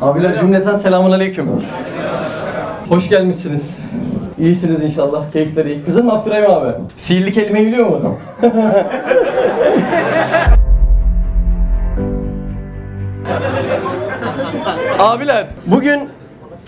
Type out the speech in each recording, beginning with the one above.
Abiler cümleten selamun aleyküm. Hoş gelmişsiniz. İyisiniz inşallah. Keyifleri iyi. Kızın Abdurrahim abi. Sihirli kelimeyi biliyor mu? Abiler bugün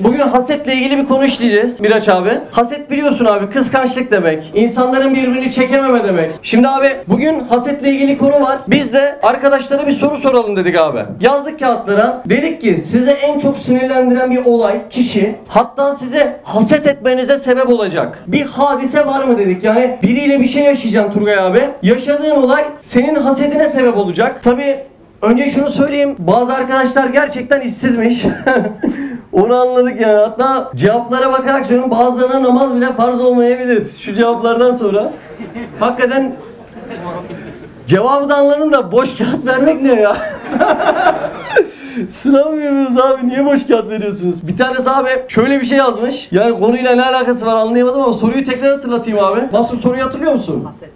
Bugün hasetle ilgili bir konu işleyeceğiz Miraç abi. Haset biliyorsun abi kıskançlık demek. İnsanların birbirini çekememe demek. Şimdi abi bugün hasetle ilgili konu var. Biz de arkadaşlara bir soru soralım dedik abi. Yazdık kağıtlara. Dedik ki size en çok sinirlendiren bir olay, kişi hatta size haset etmenize sebep olacak. Bir hadise var mı dedik. Yani biriyle bir şey yaşayacaksın Turgay abi. Yaşadığın olay senin hasedine sebep olacak. Tabi Önce şunu söyleyeyim. Bazı arkadaşlar gerçekten işsizmiş. Onu anladık yani. Hatta cevaplara bakarak söylüyorum bazılarına namaz bile farz olmayabilir. Şu cevaplardan sonra. Hakikaten cevabı da anladın da boş kağıt vermek ne ya? Sınav mı yapıyorsunuz abi? Niye boş kağıt veriyorsunuz? Bir tanesi abi şöyle bir şey yazmış. Yani konuyla ne alakası var anlayamadım ama soruyu tekrar hatırlatayım abi. Nasıl soruyu hatırlıyor musun? Haset.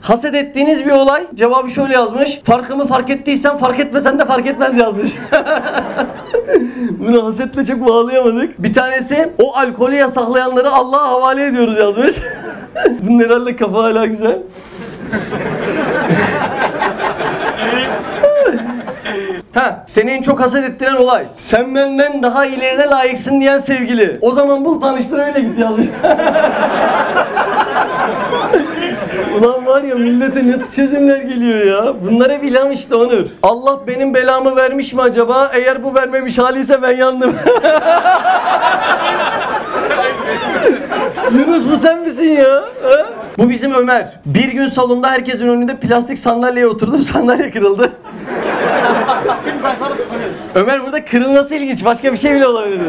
Haset ettiğiniz bir olay. Cevabı şöyle yazmış. Farkımı fark ettiysen fark etmesen de fark etmez yazmış. Bunu hasetle çok bağlayamadık. Bir tanesi o alkolü yasaklayanları Allah'a havale ediyoruz yazmış. Bunun herhalde kafa hala güzel. Ha, seni en çok haset ettiren olay. Sen benden daha ilerine layıksın diyen sevgili. O zaman bul tanıştır öyle git yazmış. Ulan var ya millete nasıl çözümler geliyor ya. Bunlara bilen işte Onur. Allah benim belamı vermiş mi acaba? Eğer bu vermemiş haliyse ben yandım. Yunus bu sen misin ya? Ha? Bu bizim Ömer. Bir gün salonda herkesin önünde plastik sandalyeye oturdum. Sandalye kırıldı. Ömer burada kırılması ilginç. Başka bir şey bile olabilirdi.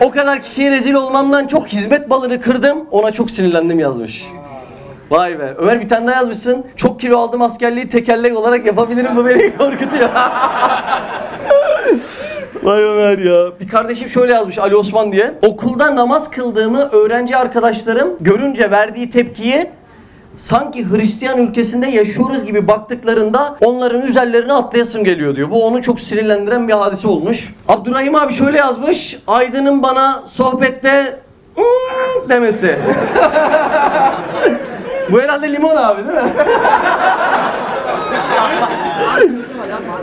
O kadar kişiye rezil olmamdan çok hizmet balını kırdım. Ona çok sinirlendim yazmış. Vay be. Ömer bir tane daha yazmışsın. Çok kilo aldım askerliği tekerlek olarak yapabilirim. Bu beni korkutuyor. Vay Ömer ya. Bir kardeşim şöyle yazmış Ali Osman diye. Okulda namaz kıldığımı öğrenci arkadaşlarım görünce verdiği tepkiyi sanki Hristiyan ülkesinde yaşıyoruz gibi baktıklarında onların üzerlerine atlayasım geliyor diyor. Bu onu çok sinirlendiren bir hadise olmuş. Abdurrahim abi şöyle yazmış. Aydın'ın bana sohbette "Hmm" demesi. Bu herhalde limon abi değil mi?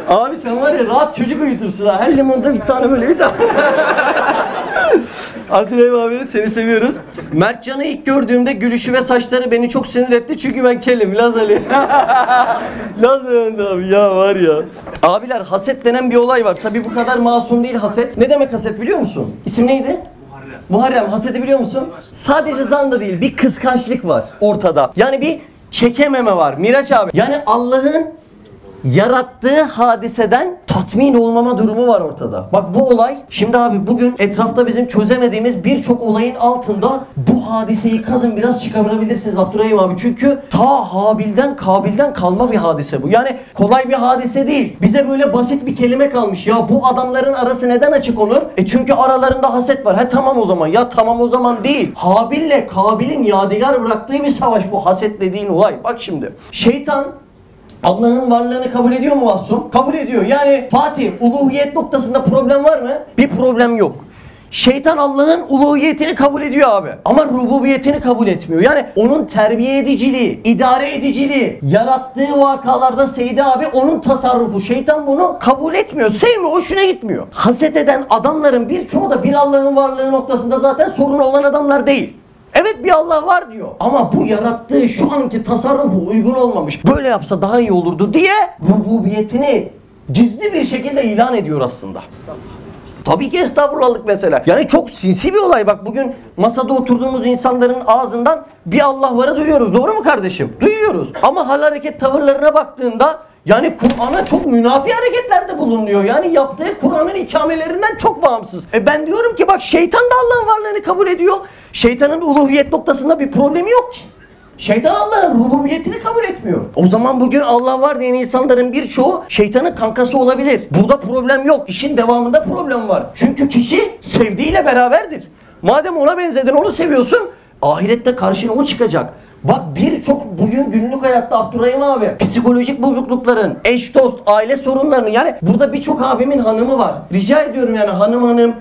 abi sen var ya rahat çocuk uyutursun ha. Her limonda bir tane böyle bir tane. Abdurrahim abi seni seviyoruz. Mertcan'ı ilk gördüğümde gülüşü ve saçları beni çok sinir etti çünkü ben kelim Laz Ali. Laz Levent abi ya var ya. Abiler haset denen bir olay var. Tabi bu kadar masum değil haset. Ne demek haset biliyor musun? İsim neydi? Muharrem haseti biliyor musun? Sadece zan da değil bir kıskançlık var ortada. Yani bir çekememe var. Miraç abi. Yani Allah'ın yarattığı hadiseden tatmin olmama durumu var ortada. Bak bu olay şimdi abi bugün etrafta bizim çözemediğimiz birçok olayın altında bu hadiseyi kazın biraz çıkarabilirsiniz Abdurrahim abi. Çünkü ta Habil'den Kabil'den kalma bir hadise bu. Yani kolay bir hadise değil. Bize böyle basit bir kelime kalmış. Ya bu adamların arası neden açık olur? E çünkü aralarında haset var. He tamam o zaman. Ya tamam o zaman değil. Habil'le Kabil'in yadigar bıraktığı bir savaş bu haset dediğin olay. Bak şimdi. Şeytan Allah'ın varlığını kabul ediyor mu Mahsum? Kabul ediyor. Yani Fatih uluhiyet noktasında problem var mı? Bir problem yok. Şeytan Allah'ın uluhiyetini kabul ediyor abi. Ama rububiyetini kabul etmiyor. Yani onun terbiye ediciliği, idare ediciliği, yarattığı vakalarda Seydi abi onun tasarrufu. Şeytan bunu kabul etmiyor. Sevmiyor, hoşuna gitmiyor. Haset eden adamların birçoğu da bir Allah'ın varlığı noktasında zaten sorunu olan adamlar değil. Evet bir Allah var diyor. Ama bu yarattığı şu anki tasarrufu uygun olmamış. Böyle yapsa daha iyi olurdu diye rububiyetini gizli bir şekilde ilan ediyor aslında. Tabii ki estağfurullahlık mesela. Yani çok sinsi bir olay. Bak bugün masada oturduğumuz insanların ağzından bir Allah varı duyuyoruz. Doğru mu kardeşim? Duyuyoruz. Ama hal hareket tavırlarına baktığında yani Kur'an'a çok münafi hareketlerde bulunuyor. Yani yaptığı Kur'an'ın ikamelerinden çok bağımsız. E ben diyorum ki bak şeytan da Allah'ın varlığını kabul ediyor. Şeytanın uluhiyet noktasında bir problemi yok ki. Şeytan Allah'ın rububiyetini kabul etmiyor. O zaman bugün Allah var diyen insanların birçoğu şeytanın kankası olabilir. Burada problem yok. İşin devamında problem var. Çünkü kişi sevdiğiyle beraberdir. Madem ona benzedin onu seviyorsun ahirette karşına o çıkacak. Bak birçok bugün günlük hayatta Abdurrahim abi psikolojik bozuklukların, eş dost, aile sorunlarını yani burada birçok abimin hanımı var. Rica ediyorum yani hanım hanım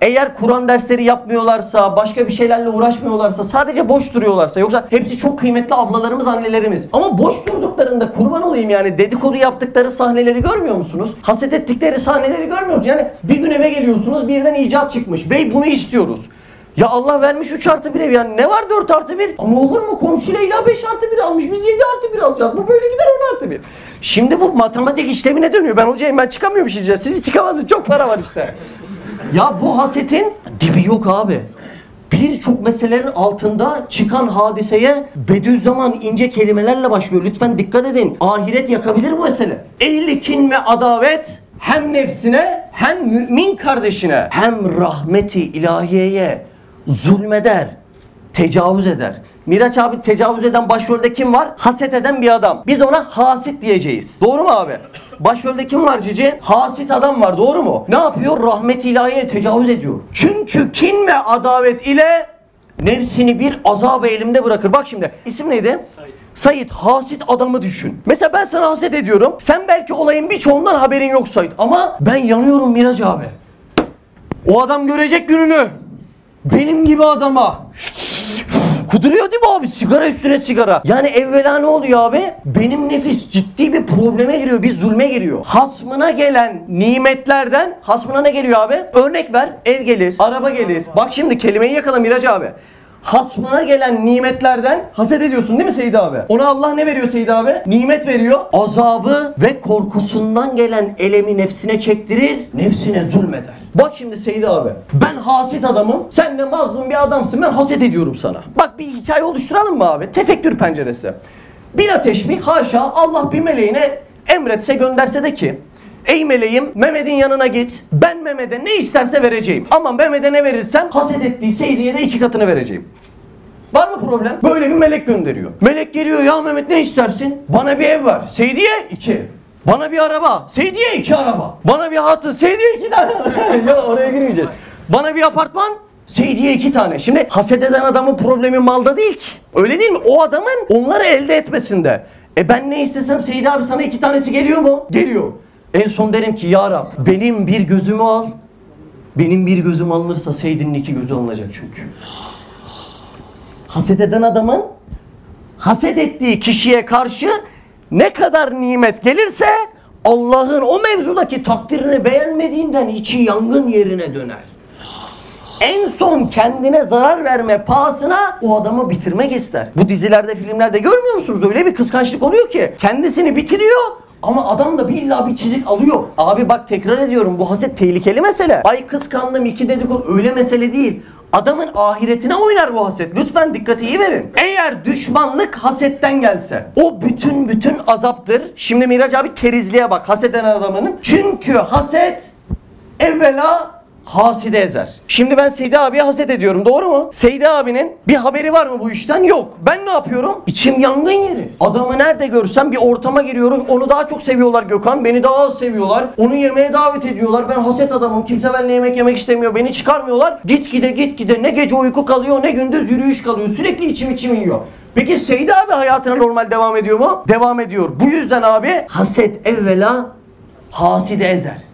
eğer Kur'an dersleri yapmıyorlarsa, başka bir şeylerle uğraşmıyorlarsa, sadece boş duruyorlarsa yoksa hepsi çok kıymetli ablalarımız, annelerimiz. Ama boş durduklarında kurban olayım yani dedikodu yaptıkları sahneleri görmüyor musunuz? Haset ettikleri sahneleri görmüyor musunuz? Yani bir gün eve geliyorsunuz birden icat çıkmış. Bey bunu istiyoruz. Ya Allah vermiş 3 artı 1 ev yani ne var 4 artı 1? Ama olur mu komşu Leyla 5 artı 1 almış biz 7 artı 1 alacağız. Bu böyle gider 10 artı 1. Şimdi bu matematik işlemine dönüyor. Ben hocayım ben çıkamıyorum işince. Siz çıkamazsınız çok para var işte. Ya bu hasetin dibi yok abi. Birçok meselelerin altında çıkan hadiseye Bediüzzaman ince kelimelerle başlıyor. Lütfen dikkat edin. Ahiret yakabilir bu mesele. Ehli kin ve adavet hem nefsine hem mümin kardeşine hem rahmeti ilahiyeye zulmeder, tecavüz eder. Miraç abi tecavüz eden başrolde kim var? Haset eden bir adam. Biz ona hasit diyeceğiz. Doğru mu abi? Başrolde kim var Cici? Hasit adam var. Doğru mu? Ne yapıyor? Rahmet ilahiye tecavüz ediyor. Çünkü kin ve adavet ile nefsini bir azab elimde bırakır. Bak şimdi isim neydi? Sayit hasit adamı düşün. Mesela ben sana haset ediyorum. Sen belki olayın birçoğundan haberin yok Sayit. Ama ben yanıyorum Miraç abi. O adam görecek gününü. Benim gibi adama. Kuduruyor değil mi abi? Sigara üstüne sigara. Yani evvela ne oluyor abi? Benim nefis ciddi bir probleme giriyor. Bir zulme giriyor. Hasmına gelen nimetlerden hasmına ne geliyor abi? Örnek ver. Ev gelir. Araba gelir. Bak şimdi kelimeyi yakala Miraç abi. Hasmına gelen nimetlerden haset ediyorsun değil mi Seyit abi? Ona Allah ne veriyor Seyit abi? Nimet veriyor. Azabı ve korkusundan gelen elemi nefsine çektirir, nefsine zulmeder. Bak şimdi Seyit abi. Ben hasit adamım. Sen de mazlum bir adamsın. Ben haset ediyorum sana. Bak bir hikaye oluşturalım mı abi? Tefekkür penceresi. Bir ateş mi? Haşa Allah bir meleğine emretse gönderse de ki Ey meleğim Mehmet'in yanına git. Ben Mehmet'e ne isterse vereceğim. Ama Mehmet'e ne verirsem haset ettiği Seydi'ye de iki katını vereceğim. Var mı problem? Böyle bir melek gönderiyor. Melek geliyor ya Mehmet ne istersin? Bana bir ev var. Seydi'ye iki. Bana bir araba. Seydi'ye iki araba. Bana bir hatun. Seydi'ye iki tane. ya oraya girmeyeceğiz. Bana bir apartman. Seydi'ye iki tane. Şimdi haset eden adamın problemi malda değil ki. Öyle değil mi? O adamın onları elde etmesinde. E ben ne istesem Seydi abi sana iki tanesi geliyor mu? Geliyor. En son derim ki ya Rab benim bir gözümü al. Benim bir gözüm alınırsa Seydi'nin iki gözü alınacak çünkü. Haset eden adamın haset ettiği kişiye karşı ne kadar nimet gelirse Allah'ın o mevzudaki takdirini beğenmediğinden içi yangın yerine döner. En son kendine zarar verme pahasına o adamı bitirmek ister. Bu dizilerde, filmlerde görmüyor musunuz? Öyle bir kıskançlık oluyor ki kendisini bitiriyor ama adam da illa bir çizik alıyor. Abi bak tekrar ediyorum bu haset tehlikeli mesele. Ay kıskandım iki dedikodu öyle mesele değil. Adamın ahiretine oynar bu haset. Lütfen dikkati iyi verin. Eğer düşmanlık hasetten gelse o bütün bütün azaptır. Şimdi Miraç abi kerizliğe bak haset eden adamının. Çünkü haset evvela haside ezer. Şimdi ben Seydi abiye haset ediyorum doğru mu? Seydi abinin bir haberi var mı bu işten? Yok. Ben ne yapıyorum? İçim yangın yeri. Adamı nerede görsem bir ortama giriyoruz. Onu daha çok seviyorlar Gökhan. Beni daha az seviyorlar. Onu yemeğe davet ediyorlar. Ben haset adamım. Kimse benimle yemek yemek istemiyor. Beni çıkarmıyorlar. Git gide git gide ne gece uyku kalıyor ne gündüz yürüyüş kalıyor. Sürekli içim içim yiyor. Peki Seydi abi hayatına normal devam ediyor mu? Devam ediyor. Bu yüzden abi haset evvela haside ezer.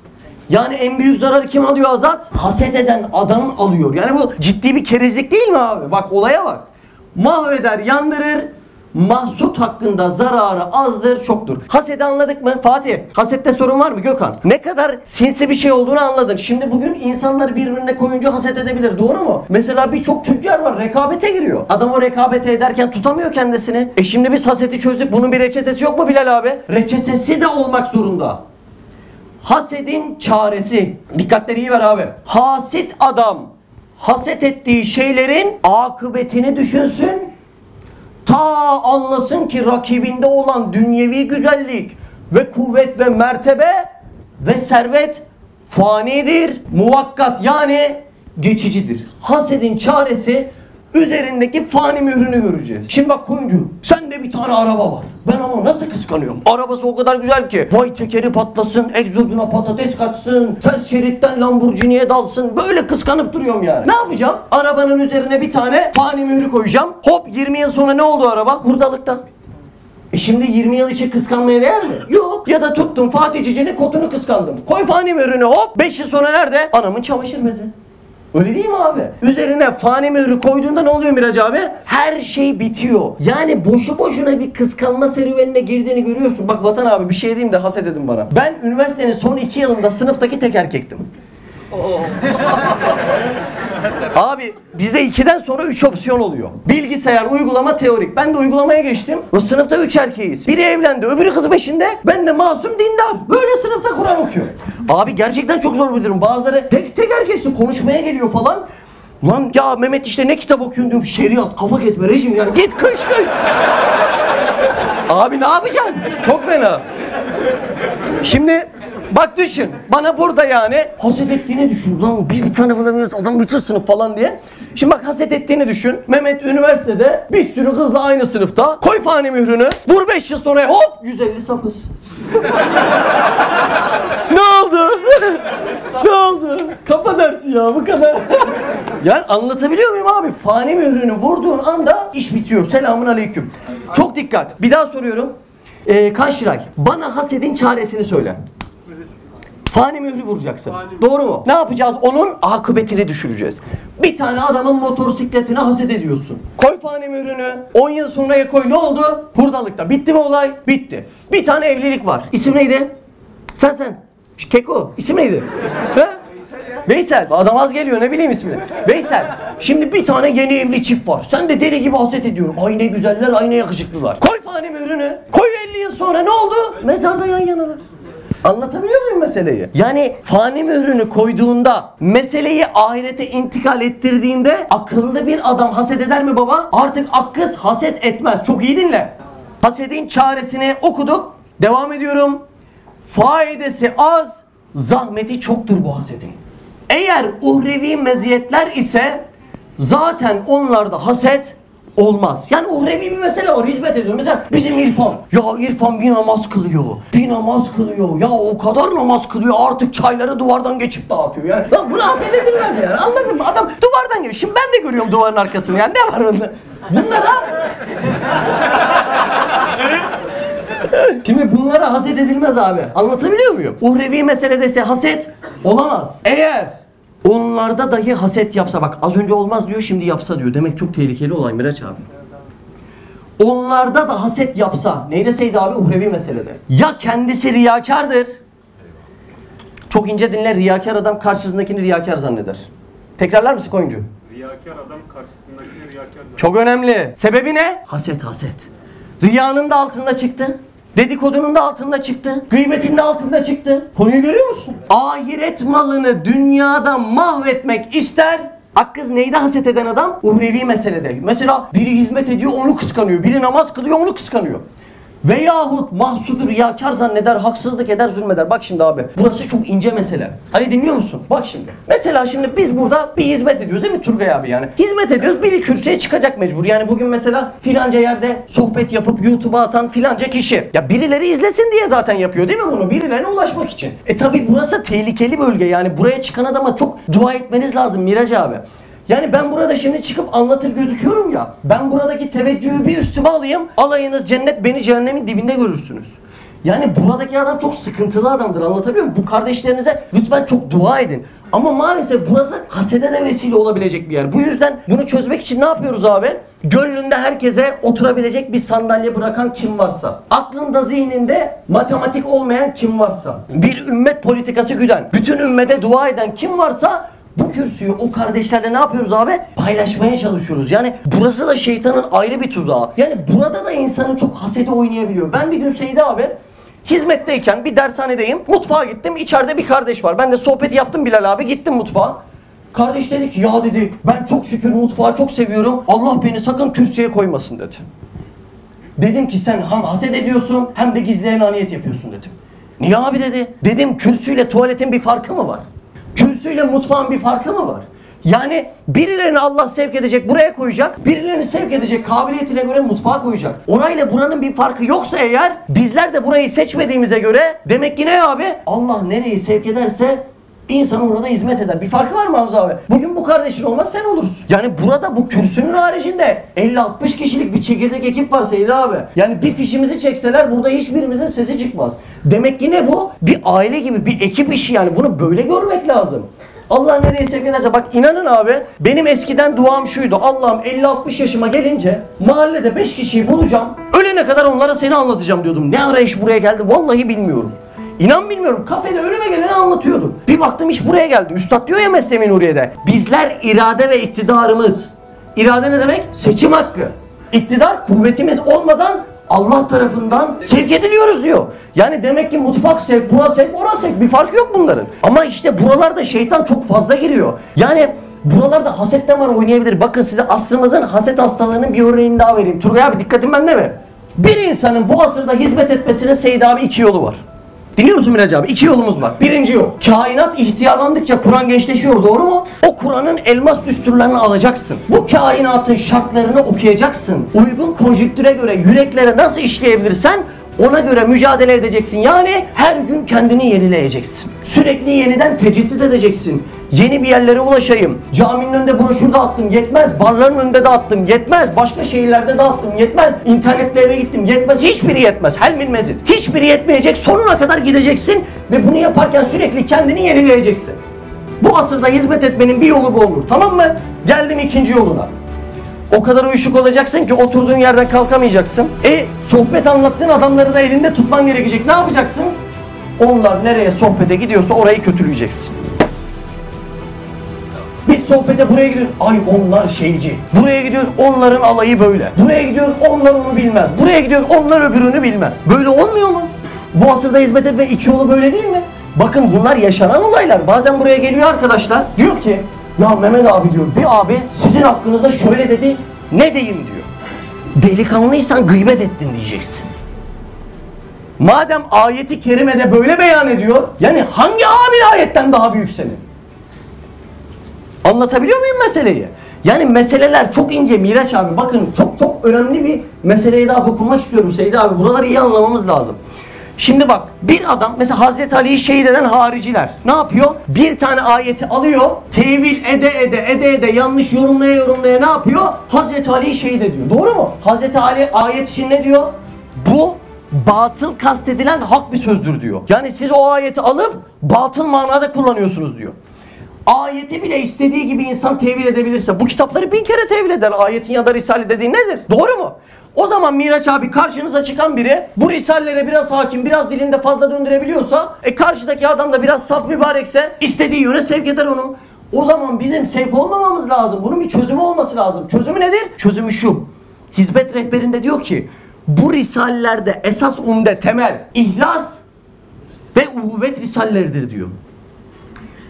Yani en büyük zararı kim alıyor Azat? Haset eden adam alıyor. Yani bu ciddi bir kerizlik değil mi abi? Bak olaya bak. Mahveder, yandırır. Mahsut hakkında zararı azdır, çoktur. Hasedi anladık mı? Fatih, hasette sorun var mı Gökhan? Ne kadar sinsi bir şey olduğunu anladın. Şimdi bugün insanlar birbirine koyunca haset edebilir. Doğru mu? Mesela birçok tüccar var rekabete giriyor. Adam o rekabete ederken tutamıyor kendisini. E şimdi biz haseti çözdük. Bunun bir reçetesi yok mu Bilal abi? Reçetesi de olmak zorunda. Hasedin çaresi. Dikkatleri iyi ver abi. Hasit adam haset ettiği şeylerin akıbetini düşünsün. Ta anlasın ki rakibinde olan dünyevi güzellik ve kuvvet ve mertebe ve servet fanidir, muvakkat yani geçicidir. Hasedin çaresi üzerindeki fani mührünü göreceğiz. Şimdi bak koyuncu sende bir tane araba var. Ben ama nasıl kıskanıyorum. Arabası o kadar güzel ki. Vay tekeri patlasın, egzozuna patates kaçsın, ters şeritten Lamborghini'ye dalsın. Böyle kıskanıp duruyorum yani. Ne yapacağım? Arabanın üzerine bir tane fani mührü koyacağım. Hop 20 yıl sonra ne oldu araba? Hurdalıkta. E şimdi 20 yıl için kıskanmaya değer mi? Yok. Ya da tuttum Fatih Cici'nin kotunu kıskandım. Koy fani mührünü hop 5 yıl sonra nerede? Anamın çamaşır bezi. Öyle değil mi abi? Üzerine fani mührü koyduğunda ne oluyor Miraç abi? Her şey bitiyor. Yani boşu boşuna bir kıskanma serüvenine girdiğini görüyorsun. Bak Vatan abi bir şey diyeyim de haset edin bana. Ben üniversitenin son iki yılında sınıftaki tek erkektim. Abi bizde 2'den sonra 3 opsiyon oluyor. Bilgisayar, uygulama, teorik. Ben de uygulamaya geçtim. O sınıfta 3 erkeğiz. Biri evlendi, öbürü kızı peşinde. Ben de masum dindar. Böyle sınıfta Kur'an okuyor. Abi gerçekten çok zor bir durum. Bazıları tek tek erkeksin konuşmaya geliyor falan. Lan ya Mehmet işte ne kitap okuyorsun diyorum. Şeriat, kafa kesme, rejim yani. Git kış kış. Abi ne yapacaksın? Çok fena. Şimdi bak düşün. Bana burada yani haset ettiğini düşün. Lan biz bir tane bulamıyoruz adam bütün sınıf falan diye. Şimdi bak haset ettiğini düşün. Mehmet üniversitede bir sürü kızla aynı sınıfta. Koy fani mührünü. Vur 5 yıl sonra hop 150 sapız. ne oldu? ne oldu? Kapa dersi ya bu kadar. yani anlatabiliyor muyum abi? Fani mührünü vurduğun anda iş bitiyor. Selamun aleyküm. Çok dikkat. Bir daha soruyorum. Ee, Kanşiray, bana hasedin çaresini söyle. Fani mührü vuracaksın. Doğru mu? Ne yapacağız? Onun akıbetini düşüreceğiz. Bir tane adamın motosikletine haset ediyorsun. Koy fani mührünü. 10 yıl sonraya koy. Ne oldu? Hurdalıkta. Bitti mi olay? Bitti. Bir tane evlilik var. İsim neydi? Sen sen. Şu Keko. İsim neydi? He? Veysel. Adam az geliyor ne bileyim ismini. Veysel. Şimdi bir tane yeni evli çift var. Sen de deli gibi haset ediyorum. Ay ne güzeller, ay ne yakışıklılar. Koy fani mührünü. Koy 50 yıl sonra ne oldu? Mezarda yan yanalar. Anlatabiliyor muyum meseleyi? Yani fani mührünü koyduğunda, meseleyi ahirete intikal ettirdiğinde akıllı bir adam haset eder mi baba? Artık akkız haset etmez. Çok iyi dinle. Hasedin çaresini okuduk. Devam ediyorum. Faidesi az, zahmeti çoktur bu hasedin. Eğer uhrevi meziyetler ise zaten onlarda haset olmaz. Yani uhrevi bir mesele var hizmet ediyor. Mesela bizim İrfan. Ya İrfan bir namaz kılıyor. Bir namaz kılıyor. Ya o kadar namaz kılıyor artık çayları duvardan geçip dağıtıyor. Yani lan buna haset edilmez yani. Anladın mı? Adam duvardan geçiyor. Şimdi ben de görüyorum duvarın arkasını. Yani ne var bunda? Bunlara Şimdi bunlara haset edilmez abi. Anlatabiliyor muyum? Uhrevi meseledese haset olamaz. Eğer onlarda dahi haset yapsa bak az önce olmaz diyor şimdi yapsa diyor. Demek çok tehlikeli olay Miraç abi. Onlarda da haset yapsa ne deseydi abi uhrevi meselede. Ya kendisi riyakardır. Çok ince dinle riyakar adam karşısındakini riyakar zanneder. Tekrarlar mısın koyuncu? Riyakar adam karşısındakini riyakar zannediyor. Çok önemli. Sebebi ne? Haset haset. Riyanın da altında çıktı. Dedikodunun da altında çıktı. Gıybetin de altında çıktı. Konuyu görüyor musun? Ahiret malını dünyada mahvetmek ister. Hakkız neyde haset eden adam? Uhrevi meselede. Mesela biri hizmet ediyor onu kıskanıyor. Biri namaz kılıyor onu kıskanıyor. Veyahut mahsudur riyakar zanneder, haksızlık eder, zulmeder. Bak şimdi abi, burası çok ince mesele. Hani dinliyor musun? Bak şimdi. Mesela şimdi biz burada bir hizmet ediyoruz değil mi Turgay abi yani? Hizmet ediyoruz, biri kürsüye çıkacak mecbur. Yani bugün mesela filanca yerde sohbet yapıp YouTube'a atan filanca kişi. Ya birileri izlesin diye zaten yapıyor değil mi bunu? Birilerine ulaşmak için. E tabi burası tehlikeli bölge yani. Buraya çıkan adama çok dua etmeniz lazım Miraç abi. Yani ben burada şimdi çıkıp anlatır gözüküyorum ya. Ben buradaki teveccühü bir üstüme alayım. Alayınız cennet beni cehennemin dibinde görürsünüz. Yani buradaki adam çok sıkıntılı adamdır anlatabiliyor muyum? Bu kardeşlerinize lütfen çok dua edin. Ama maalesef burası hasede de vesile olabilecek bir yer. Bu yüzden bunu çözmek için ne yapıyoruz abi? Gönlünde herkese oturabilecek bir sandalye bırakan kim varsa, aklında zihninde matematik olmayan kim varsa, bir ümmet politikası güden, bütün ümmete dua eden kim varsa bu kürsüyü o kardeşlerle ne yapıyoruz abi? Paylaşmaya çalışıyoruz. Yani burası da şeytanın ayrı bir tuzağı. Yani burada da insanın çok hasedi oynayabiliyor. Ben bir gün Seydi abi hizmetteyken bir dershanedeyim. Mutfağa gittim. İçeride bir kardeş var. Ben de sohbeti yaptım Bilal abi. Gittim mutfağa. Kardeş dedi ki ya dedi ben çok şükür mutfağı çok seviyorum. Allah beni sakın kürsüye koymasın dedi. Dedim ki sen hem haset ediyorsun hem de gizleyen aniyet yapıyorsun dedim. Niye abi dedi. Dedim kürsüyle tuvaletin bir farkı mı var? Kürsüyle mutfağın bir farkı mı var? Yani birilerini Allah sevk edecek buraya koyacak. Birilerini sevk edecek kabiliyetine göre mutfağa koyacak. Orayla buranın bir farkı yoksa eğer bizler de burayı seçmediğimize göre demek ki ne abi? Allah nereyi sevk ederse İnsan orada hizmet eder. Bir farkı var mı Hamza abi? Bugün bu kardeşin olmaz sen olursun. Yani burada bu kürsünün haricinde 50-60 kişilik bir çekirdek ekip var Seyit abi. Yani bir fişimizi çekseler burada hiçbirimizin sesi çıkmaz. Demek ki ne bu? Bir aile gibi bir ekip işi yani. Bunu böyle görmek lazım. Allah nereye sevk ederse bak inanın abi benim eskiden duam şuydu. Allah'ım 50-60 yaşıma gelince mahallede 5 kişiyi bulacağım. Ölene kadar onlara seni anlatacağım diyordum. Ne ara iş buraya geldi vallahi bilmiyorum. İnan bilmiyorum. Kafede önüme geleni anlatıyordum. Bir baktım iş buraya geldi. Üstad diyor ya Mesleği Nuriye'de. Bizler irade ve iktidarımız. İrade ne demek? Seçim hakkı. İktidar kuvvetimiz olmadan Allah tarafından sevk ediliyoruz diyor. Yani demek ki mutfak sevk, bura sevk, ora sevk. Bir farkı yok bunların. Ama işte buralarda şeytan çok fazla giriyor. Yani buralarda haset de var oynayabilir. Bakın size asrımızın haset hastalığının bir örneğini daha vereyim. Turgay abi dikkatin bende mi? Bir insanın bu asırda hizmet etmesinin Seyit abi iki yolu var. Dinliyor musun Miraç abi? İki yolumuz var. Birinci yol. Kainat ihtiyarlandıkça Kur'an gençleşiyor doğru mu? O Kur'an'ın elmas düsturlarını alacaksın. Bu kainatın şartlarını okuyacaksın. Uygun konjüktüre göre yüreklere nasıl işleyebilirsen ona göre mücadele edeceksin. Yani her gün kendini yenileyeceksin. Sürekli yeniden teciddit edeceksin. Yeni bir yerlere ulaşayım. Caminin önünde broşür dağıttım yetmez. Barların önünde dağıttım yetmez. Başka şehirlerde dağıttım yetmez. İnternette eve gittim yetmez. Hiçbiri yetmez. Helmin mezit. Hiçbiri yetmeyecek. Sonuna kadar gideceksin. Ve bunu yaparken sürekli kendini yenileyeceksin. Bu asırda hizmet etmenin bir yolu bu olur. Tamam mı? Geldim ikinci yoluna. O kadar uyuşuk olacaksın ki oturduğun yerden kalkamayacaksın. E sohbet anlattığın adamları da elinde tutman gerekecek. Ne yapacaksın? Onlar nereye sohbete gidiyorsa orayı kötüleyeceksin. Biz sohbete buraya gidiyoruz. Ay onlar şeyci. Buraya gidiyoruz onların alayı böyle. Buraya gidiyoruz onlar onu bilmez. Buraya gidiyoruz onlar öbürünü bilmez. Böyle olmuyor mu? Bu asırda hizmet etme iki yolu böyle değil mi? Bakın bunlar yaşanan olaylar. Bazen buraya geliyor arkadaşlar. Diyor ki ya Mehmet abi diyor bir abi sizin hakkınızda şöyle dedi. Ne diyeyim diyor. Delikanlıysan gıybet ettin diyeceksin. Madem ayeti kerimede böyle beyan ediyor. Yani hangi abi ayetten daha büyük senin? Anlatabiliyor muyum meseleyi? Yani meseleler çok ince Miraç abi. Bakın çok çok önemli bir meseleye daha dokunmak istiyorum Seydi abi. Buraları iyi anlamamız lazım. Şimdi bak bir adam mesela Hazreti Ali'yi şehit eden hariciler ne yapıyor? Bir tane ayeti alıyor, tevil ede ede ede ede yanlış yorumlaya yorumlaya ne yapıyor? Hazreti Ali'yi şehit ediyor. Doğru mu? Hazreti Ali ayet için ne diyor? Bu batıl kastedilen hak bir sözdür diyor. Yani siz o ayeti alıp batıl manada kullanıyorsunuz diyor. Ayeti bile istediği gibi insan tevil edebilirse bu kitapları bin kere tevil eder. Ayetin ya da risale dediğin nedir? Doğru mu? O zaman Miraç abi karşınıza çıkan biri bu risalelere biraz hakim, biraz dilinde fazla döndürebiliyorsa e karşıdaki adam da biraz saf mübarekse istediği yöne sevk eder onu. O zaman bizim sevk olmamamız lazım. Bunun bir çözümü olması lazım. Çözümü nedir? Çözümü şu. Hizmet rehberinde diyor ki bu risalelerde esas umde temel ihlas ve uhuvvet risalleridir diyor.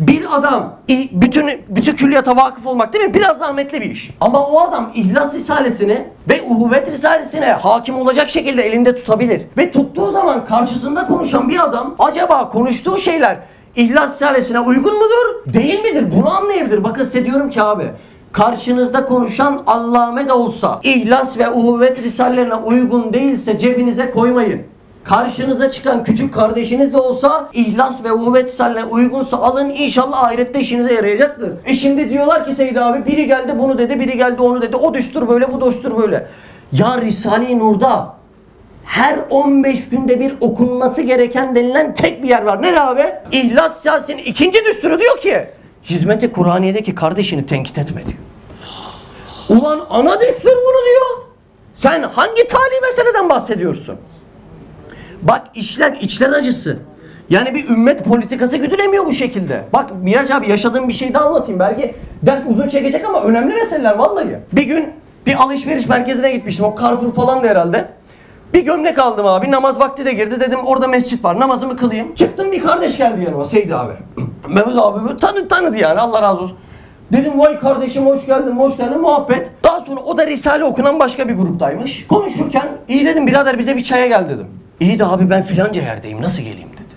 Bir adam bütün bütün külliyata vakıf olmak değil mi? Biraz zahmetli bir iş. Ama o adam İhlas Risalesini ve Uhuvvet Risalesine hakim olacak şekilde elinde tutabilir. Ve tuttuğu zaman karşısında konuşan bir adam acaba konuştuğu şeyler İhlas Risalesine uygun mudur? Değil midir? Bunu anlayabilir. Bakın size diyorum ki abi karşınızda konuşan Allame de olsa İhlas ve Uhuvvet Risalelerine uygun değilse cebinize koymayın. Karşınıza çıkan küçük kardeşiniz de olsa ihlas ve uhuvvet risaline uygunsa alın inşallah ahirette işinize yarayacaktır. E şimdi diyorlar ki Seyit abi biri geldi bunu dedi biri geldi onu dedi o düstur böyle bu düstur böyle. Ya Risale-i Nur'da her 15 günde bir okunması gereken denilen tek bir yer var. Nere abi? İhlas Risalesi'nin ikinci düsturu diyor ki hizmeti Kur'aniye'deki kardeşini tenkit etme diyor. Ulan ana düstur bunu diyor. Sen hangi tali meseleden bahsediyorsun? Bak işler içler acısı. Yani bir ümmet politikası güdülemiyor bu şekilde. Bak Miraç abi yaşadığım bir şey daha anlatayım. Belki ders uzun çekecek ama önemli meseleler vallahi. Bir gün bir alışveriş merkezine gitmiştim. O Carrefour falan da herhalde. Bir gömlek aldım abi. Namaz vakti de girdi. Dedim orada mescit var. Namazımı kılayım. Çıktım bir kardeş geldi yanıma. Seydi abi. Mehmet abi tanı, tanıdı yani. Allah razı olsun. Dedim vay kardeşim hoş geldin hoş geldin muhabbet. Daha sonra o da Risale okunan başka bir gruptaymış. Konuşurken iyi dedim birader bize bir çaya gel dedim. İyi de abi ben filanca yerdeyim nasıl geleyim dedi.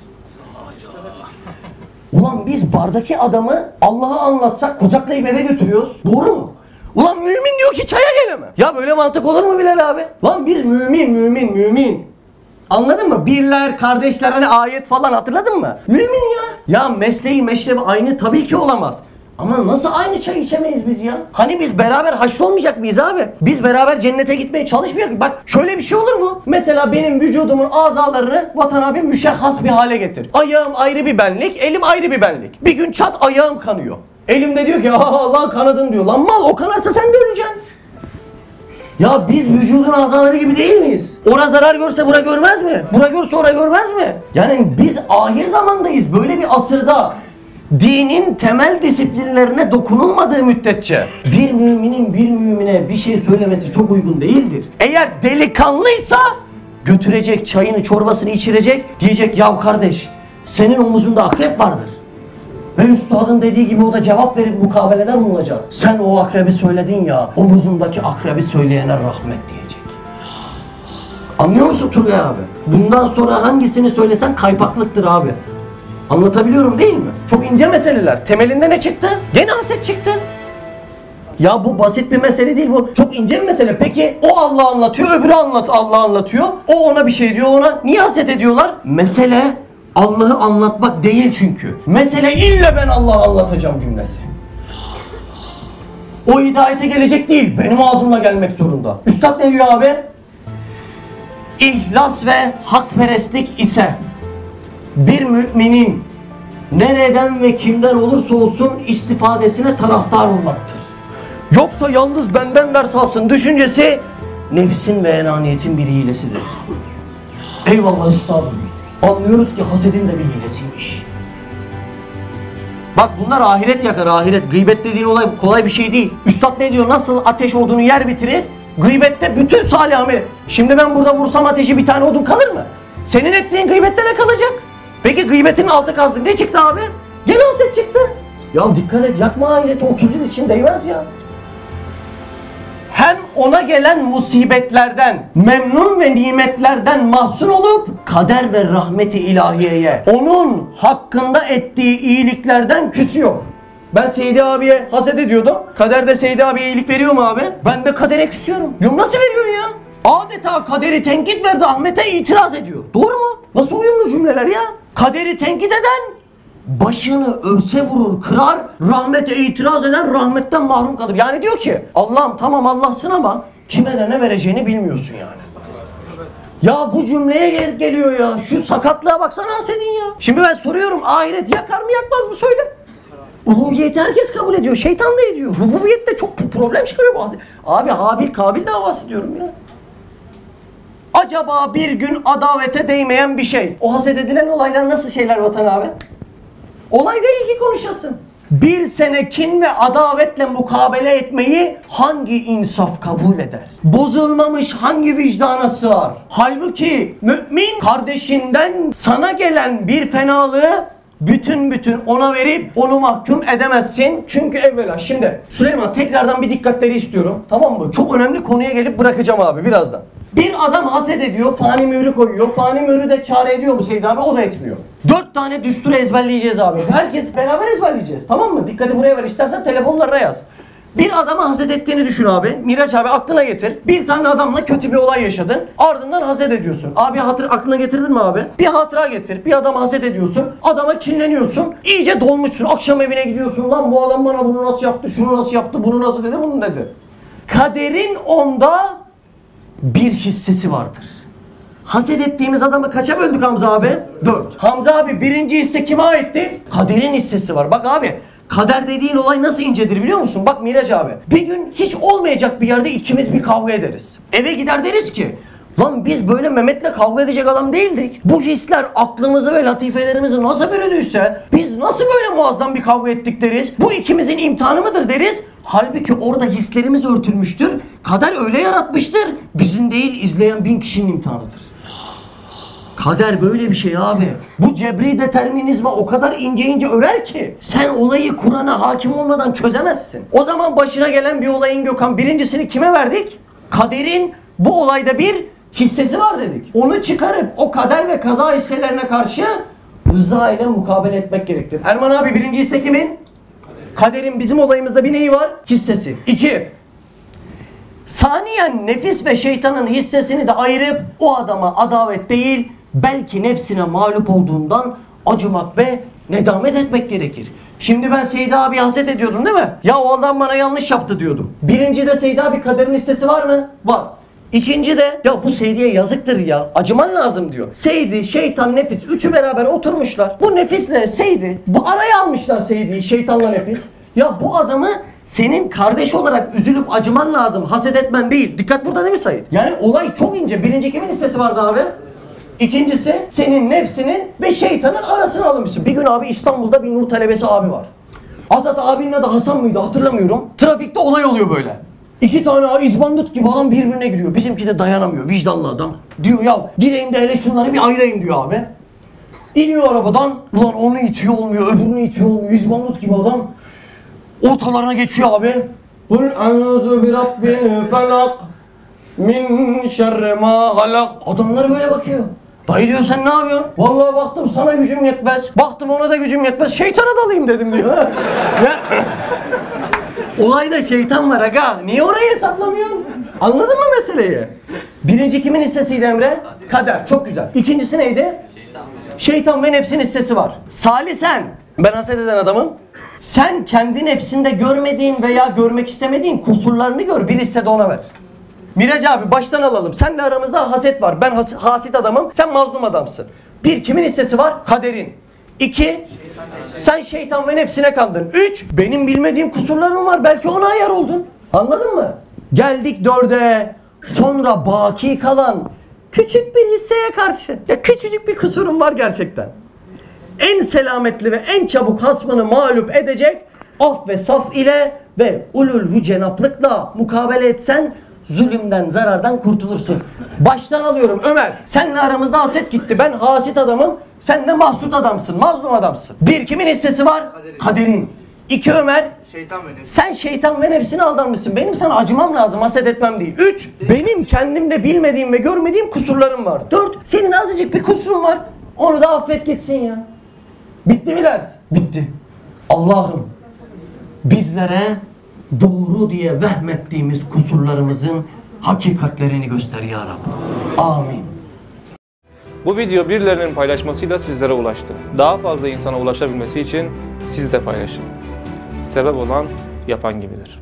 Ulan biz bardaki adamı Allah'a anlatsak kucaklayıp eve götürüyoruz. Doğru mu? Ulan mümin diyor ki çaya gelemem. Ya böyle mantık olur mu Bilal abi? Lan biz mümin mümin mümin. Anladın mı? Birler, kardeşler hani ayet falan hatırladın mı? Mümin ya. Ya mesleği meşrebi aynı tabii ki olamaz. Ama nasıl aynı çay içemeyiz biz ya? Hani biz beraber haşr olmayacak mıyız abi? Biz beraber cennete gitmeye çalışmayacak mıyız? Bak şöyle bir şey olur mu? Mesela benim vücudumun azalarını Vatan abi müşahhas bir hale getir. Ayağım ayrı bir benlik, elim ayrı bir benlik. Bir gün çat ayağım kanıyor. Elimde diyor ki aa lan kanadın diyor. Lan mal o kanarsa sen de öleceksin. Ya biz vücudun azaları gibi değil miyiz? Ora zarar görse bura görmez mi? Bura görse ora görmez mi? Yani biz ahir zamandayız. Böyle bir asırda dinin temel disiplinlerine dokunulmadığı müddetçe bir müminin bir mümine bir şey söylemesi çok uygun değildir. Eğer delikanlıysa götürecek çayını çorbasını içirecek diyecek ya kardeş senin omuzunda akrep vardır. Ve üstadın dediği gibi o da cevap verip mukabeleden bulunacak. Sen o akrebi söyledin ya, omuzundaki akrebi söyleyene rahmet diyecek. Anlıyor musun Turgay abi? Bundan sonra hangisini söylesen kaypaklıktır abi. Anlatabiliyorum değil mi? Çok ince meseleler. Temelinde ne çıktı? Gene haset çıktı. Ya bu basit bir mesele değil bu. Çok ince bir mesele. Peki o Allah anlatıyor, öbürü anlat Allah anlatıyor. O ona bir şey diyor ona. Niye haset ediyorlar? Mesele Allah'ı anlatmak değil çünkü. Mesele illa ben Allah'ı anlatacağım cümlesi. O hidayete gelecek değil. Benim ağzımla gelmek zorunda. Üstad ne diyor abi? İhlas ve hakperestlik ise bir müminin nereden ve kimden olursa olsun istifadesine taraftar olmaktır. Yoksa yalnız benden ders alsın düşüncesi nefsin ve enaniyetin bir hilesidir. Eyvallah üstadım. Anlıyoruz ki hasedin de bir hilesiymiş. Bak bunlar ahiret yakar ahiret. Gıybet dediğin olay kolay bir şey değil. Üstad ne diyor? Nasıl ateş odunu yer bitirir? Gıybette bütün salih amel. Şimdi ben burada vursam ateşi bir tane odun kalır mı? Senin ettiğin gıybette ne kalacak? Peki gıybetin altı kazdık. Ne çıktı abi? Gene haset çıktı. Ya dikkat et yakma ahireti 30 yıl için değmez ya hem ona gelen musibetlerden, memnun ve nimetlerden mahzun olup kader ve rahmeti ilahiyeye, onun hakkında ettiği iyiliklerden küsüyor. Ben Seydi abiye haset ediyordum. Kader de Seydi abiye iyilik veriyor mu abi? Ben de kadere küsüyorum. Diyorum nasıl veriyorsun ya? Adeta kaderi tenkit ve rahmete itiraz ediyor. Doğru mu? Nasıl uyumlu cümleler ya? Kaderi tenkit eden başını örse vurur, kırar, rahmete itiraz eden rahmetten mahrum kalır. Yani diyor ki Allah'ım tamam Allah'sın ama kime de ne vereceğini bilmiyorsun yani. Ya bu cümleye gel- geliyor ya. Şu sakatlığa baksana hasedin ya. Şimdi ben soruyorum ahiret yakar mı yakmaz mı söyle. Uluhiyeti herkes kabul ediyor. Şeytan da ediyor. Rububiyette çok problem çıkarıyor bu. Abi Habil Kabil davası diyorum ya. Acaba bir gün adavete değmeyen bir şey. O haset edilen olaylar nasıl şeyler Vatan abi? Olay değil ki konuşasın. Bir sene kin ve adavetle mukabele etmeyi hangi insaf kabul eder? Bozulmamış hangi vicdana sığar? Halbuki mümin kardeşinden sana gelen bir fenalığı bütün bütün ona verip onu mahkum edemezsin. Çünkü evvela şimdi Süleyman tekrardan bir dikkatleri istiyorum. Tamam mı? Çok önemli konuya gelip bırakacağım abi birazdan. Bir adam haset ediyor, fani mührü koyuyor. Fani mührü de çare ediyor mu Seyit abi? O da etmiyor. Dört tane düsturu ezberleyeceğiz abi. Herkes beraber ezberleyeceğiz. Tamam mı? Dikkati buraya ver. İstersen telefonlarına yaz. Bir adama haset ettiğini düşün abi. Miraç abi aklına getir. Bir tane adamla kötü bir olay yaşadın. Ardından haset ediyorsun. Abi hatır aklına getirdin mi abi? Bir hatıra getir. Bir adama haset ediyorsun. Adama kinleniyorsun. İyice dolmuşsun. Akşam evine gidiyorsun. Lan bu adam bana bunu nasıl yaptı? Şunu nasıl yaptı? Bunu nasıl dedi? Bunu dedi. Kaderin onda bir hissesi vardır. Haset ettiğimiz adamı kaça böldük Hamza abi? Dört. Hamza abi birinci hisse kime aittir? Kaderin hissesi var. Bak abi kader dediğin olay nasıl incedir biliyor musun? Bak Miraç abi bir gün hiç olmayacak bir yerde ikimiz bir kavga ederiz. Eve gider deriz ki Lan biz böyle Mehmet'le kavga edecek adam değildik. Bu hisler aklımızı ve latifelerimizi nasıl bürüdüyse biz nasıl böyle muazzam bir kavga ettik deriz. Bu ikimizin imtihanı mıdır deriz. Halbuki orada hislerimiz örtülmüştür. Kader öyle yaratmıştır. Bizim değil izleyen bin kişinin imtihanıdır. Kader böyle bir şey abi. Bu cebri determinizma o kadar ince ince örer ki sen olayı Kur'an'a hakim olmadan çözemezsin. O zaman başına gelen bir olayın Gökhan birincisini kime verdik? Kaderin bu olayda bir hissesi var dedik. Onu çıkarıp o kader ve kaza hisselerine karşı rıza ile mukabele etmek gerektir. Erman abi birinci hisse kimin? Kaderin bizim olayımızda bir neyi var? Hissesi. İki. Saniyen nefis ve şeytanın hissesini de ayırıp o adama adavet değil belki nefsine mağlup olduğundan acımak ve nedamet etmek gerekir. Şimdi ben Seydi abi haset ediyordum değil mi? Ya o adam bana yanlış yaptı diyordum. Birinci de Seydi abi kaderin hissesi var mı? Var. İkinci de ya bu Seydi'ye yazıktır ya. Acıman lazım diyor. Seydi, şeytan, nefis üçü beraber oturmuşlar. Bu nefisle Seydi bu araya almışlar Seydi'yi şeytanla nefis. Ya bu adamı senin kardeş olarak üzülüp acıman lazım. Haset etmen değil. Dikkat burada değil mi Sayit? Yani olay çok ince. Birinci kimin hissesi vardı abi? İkincisi senin nefsinin ve şeytanın arasına alınmışsın. Bir gün abi İstanbul'da bir nur talebesi abi var. Azat abinin adı Hasan mıydı hatırlamıyorum. Trafikte olay oluyor böyle. İki tane izbandut gibi adam birbirine giriyor. Bizimki de dayanamıyor. Vicdanlı adam. Diyor ya gireyim de hele şunları bir ayırayım diyor abi. İniyor arabadan. Ulan onu itiyor olmuyor, öbürünü itiyor olmuyor. İzbandut gibi adam. Ortalarına geçiyor abi. Kul enzu bi rabbil felak min şerri ma halak. Adamlar böyle bakıyor. Dayı diyor sen ne yapıyorsun? Vallahi baktım sana gücüm yetmez. Baktım ona da gücüm yetmez. Şeytana dalayım dedim diyor. Olayda şeytan var aga. Niye orayı hesaplamıyorsun? Anladın mı meseleyi? Birinci kimin hissesiydi Emre? Kader. Çok güzel. İkincisi neydi? Şeytan ve nefsin hissesi var. Salih sen. Ben haset eden adamım. Sen kendi nefsinde görmediğin veya görmek istemediğin kusurlarını gör. Bir hisse de ona ver. Miraç abi baştan alalım. Senle aramızda haset var. Ben has- hasit adamım. Sen mazlum adamsın. Bir kimin hissesi var? Kaderin. İki, sen şeytan ve nefsine kandın. Üç, benim bilmediğim kusurlarım var. Belki ona ayar oldun. Anladın mı? Geldik dörde. Sonra baki kalan küçük bir hisseye karşı. Ya küçücük bir kusurum var gerçekten. En selametli ve en çabuk hasmını mağlup edecek af ve saf ile ve ulul cenaplıkla mukabele etsen zulümden, zarardan kurtulursun. Baştan alıyorum Ömer. Seninle aramızda haset gitti. Ben hasit adamım. Sen de mahsut adamsın. Mazlum adamsın. Bir kimin hissesi var? Kaderin. İki Ömer. Şeytan ve nefis. Sen şeytan ve nefsine aldanmışsın. Benim sana acımam lazım, haset etmem değil. Üç, benim kendimde bilmediğim ve görmediğim kusurlarım var. Dört, senin azıcık bir kusurun var. Onu da affet gitsin ya. Bitti mi ders? Bitti. Allah'ım bizlere doğru diye vehmettiğimiz kusurlarımızın hakikatlerini göster ya Rabbi. Amin. Bu video birilerinin paylaşmasıyla sizlere ulaştı. Daha fazla insana ulaşabilmesi için siz de paylaşın. Sebep olan yapan gibidir.